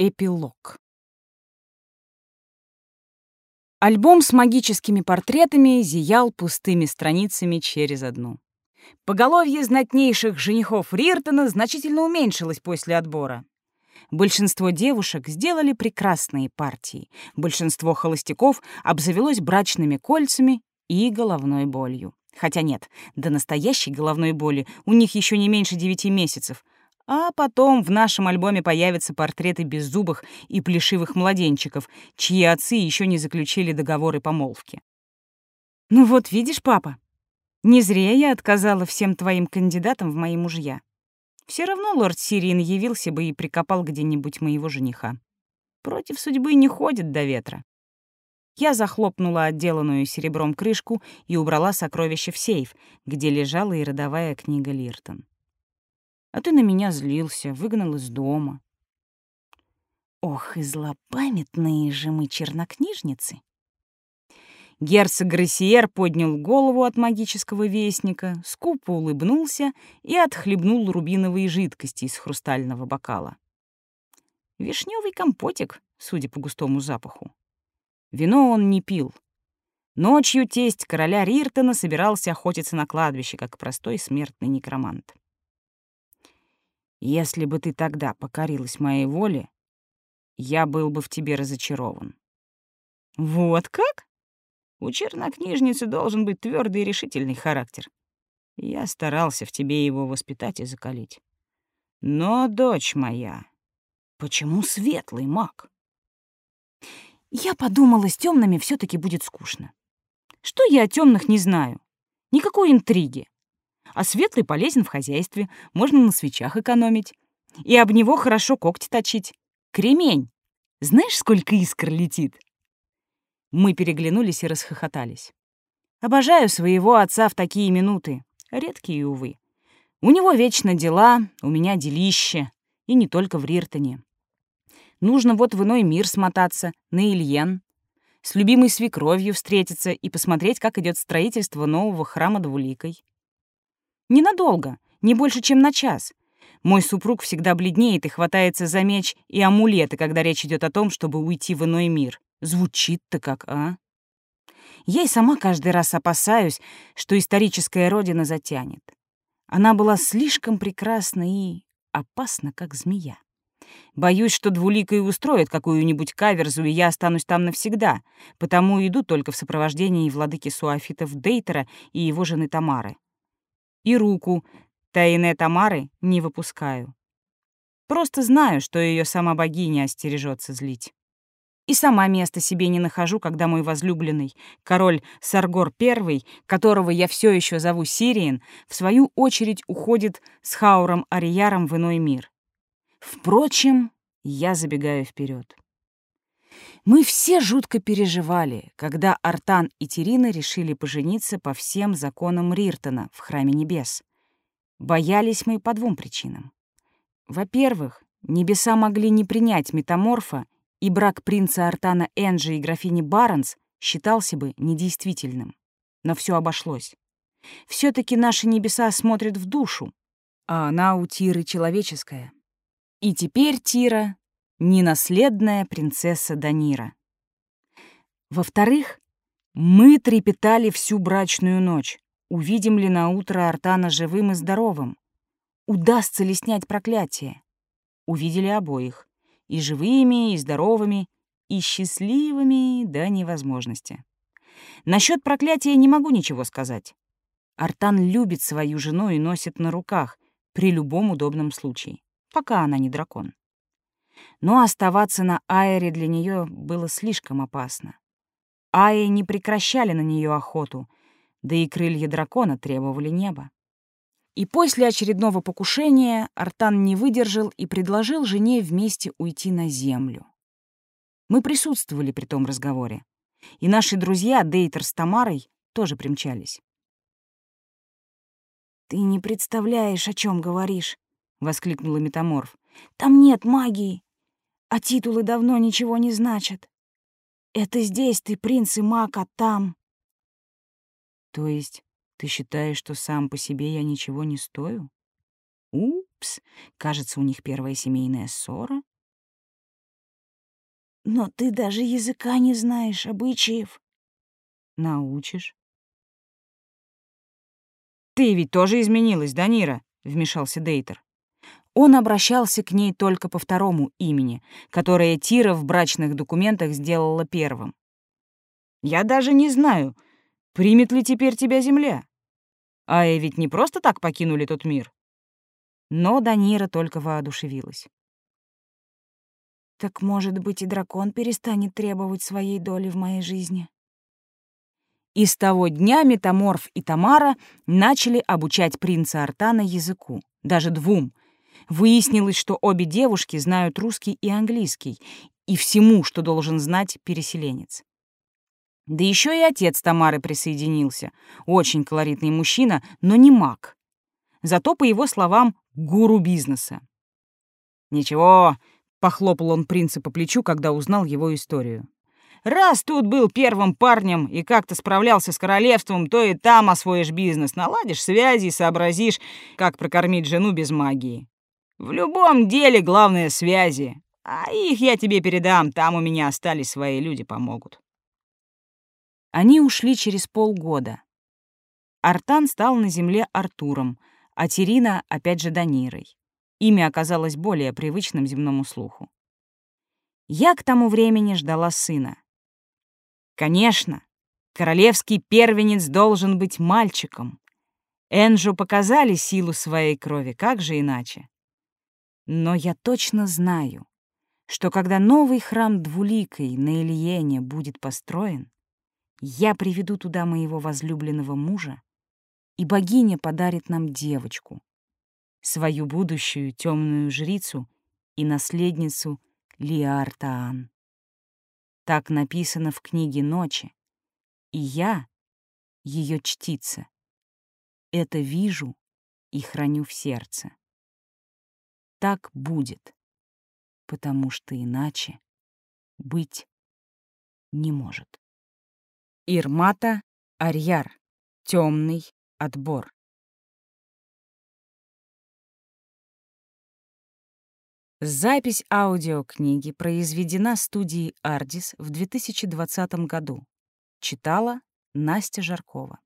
Эпилог. Альбом с магическими портретами зиял пустыми страницами через одну. Поголовье знатнейших женихов Риртона значительно уменьшилось после отбора. Большинство девушек сделали прекрасные партии, большинство холостяков обзавелось брачными кольцами и головной болью. Хотя нет, до настоящей головной боли у них еще не меньше девяти месяцев — а потом в нашем альбоме появятся портреты беззубых и плешивых младенчиков, чьи отцы еще не заключили договоры помолвки. Ну вот видишь, папа, не зря я отказала всем твоим кандидатам в мои мужья. Все равно лорд Сириен явился бы и прикопал где-нибудь моего жениха. Против судьбы не ходит до ветра. Я захлопнула отделанную серебром крышку и убрала сокровища в сейф, где лежала и родовая книга Лиртон. А ты на меня злился, выгнал из дома. Ох, и злопамятные же мы чернокнижницы. Герцог Грессиер поднял голову от магического вестника, скупо улыбнулся и отхлебнул рубиновые жидкости из хрустального бокала. Вишневый компотик, судя по густому запаху. Вино он не пил. Ночью тесть короля Риртона собирался охотиться на кладбище, как простой смертный некромант. Если бы ты тогда покорилась моей воле, я был бы в тебе разочарован. Вот как? У чернокнижницы должен быть твердый и решительный характер. Я старался в тебе его воспитать и закалить. Но, дочь моя, почему светлый маг? Я подумала, с темными все таки будет скучно. Что я о темных не знаю? Никакой интриги. А светлый полезен в хозяйстве, можно на свечах экономить. И об него хорошо когти точить. Кремень. Знаешь, сколько искр летит? Мы переглянулись и расхохотались. Обожаю своего отца в такие минуты. Редкие, увы. У него вечно дела, у меня делище. И не только в Риртоне. Нужно вот в иной мир смотаться, на Ильен. С любимой свекровью встретиться и посмотреть, как идет строительство нового храма Двуликой. Ненадолго, не больше, чем на час. Мой супруг всегда бледнеет и хватается за меч и амулеты, когда речь идет о том, чтобы уйти в иной мир. Звучит-то как, а? Я и сама каждый раз опасаюсь, что историческая родина затянет. Она была слишком прекрасна и опасна, как змея. Боюсь, что двуликой устроит какую-нибудь каверзу, и я останусь там навсегда, потому иду только в сопровождении владыки суафитов Дейтера и его жены Тамары и руку Таине Тамары не выпускаю. Просто знаю, что ее сама богиня остережется злить. И сама места себе не нахожу, когда мой возлюбленный, король Саргор I, которого я все еще зову Сириен, в свою очередь уходит с Хауром Арияром в иной мир. Впрочем, я забегаю вперед. Мы все жутко переживали, когда Артан и Терина решили пожениться по всем законам Риртона в Храме Небес. Боялись мы по двум причинам. Во-первых, небеса могли не принять метаморфа, и брак принца Артана Энджи и графини Барнс считался бы недействительным. Но все обошлось. все таки наши небеса смотрят в душу, а она у Тиры человеческая. И теперь Тира ненаследная принцесса Данира. Во-вторых, мы трепетали всю брачную ночь, увидим ли на утро Артана живым и здоровым, удастся ли снять проклятие. Увидели обоих, и живыми, и здоровыми, и счастливыми до невозможности. Насчет проклятия не могу ничего сказать. Артан любит свою жену и носит на руках при любом удобном случае, пока она не дракон но оставаться на Айре для нее было слишком опасно. Аи не прекращали на нее охоту, да и крылья дракона требовали неба. И после очередного покушения Артан не выдержал и предложил жене вместе уйти на землю. Мы присутствовали при том разговоре, и наши друзья Дейтер с Тамарой тоже примчались. «Ты не представляешь, о чем говоришь», — воскликнула Метаморф. «Там нет магии а титулы давно ничего не значат. Это здесь ты принц и маг, а там... То есть ты считаешь, что сам по себе я ничего не стою? Упс, кажется, у них первая семейная ссора. Но ты даже языка не знаешь, обычаев. Научишь. Ты ведь тоже изменилась, Данира, вмешался Дейтер. Он обращался к ней только по второму имени, которое Тира в брачных документах сделала первым. «Я даже не знаю, примет ли теперь тебя Земля. А и ведь не просто так покинули тот мир». Но Данира только воодушевилась. «Так, может быть, и дракон перестанет требовать своей доли в моей жизни?» И с того дня Метаморф и Тамара начали обучать принца Артана языку, даже двум — Выяснилось, что обе девушки знают русский и английский, и всему, что должен знать переселенец. Да еще и отец Тамары присоединился. Очень колоритный мужчина, но не маг. Зато, по его словам, гуру бизнеса. «Ничего», — похлопал он принца по плечу, когда узнал его историю. «Раз тут был первым парнем и как-то справлялся с королевством, то и там освоишь бизнес, наладишь связи и сообразишь, как прокормить жену без магии. В любом деле главное связи. А их я тебе передам, там у меня остались свои люди, помогут. Они ушли через полгода. Артан стал на земле Артуром, а Терина опять же Данирой. Имя оказалось более привычным земному слуху. Я к тому времени ждала сына. Конечно, королевский первенец должен быть мальчиком. Энжу показали силу своей крови, как же иначе? Но я точно знаю, что когда новый храм Двуликой на Ильене будет построен, я приведу туда моего возлюбленного мужа, и богиня подарит нам девочку, свою будущую темную жрицу и наследницу Лиартаан. Так написано в книге «Ночи», и я, ее чтица, это вижу и храню в сердце так будет, потому что иначе быть не может. Ирмата Арьяр. Темный отбор. Запись аудиокниги произведена студией «Ардис» в 2020 году. Читала Настя Жаркова.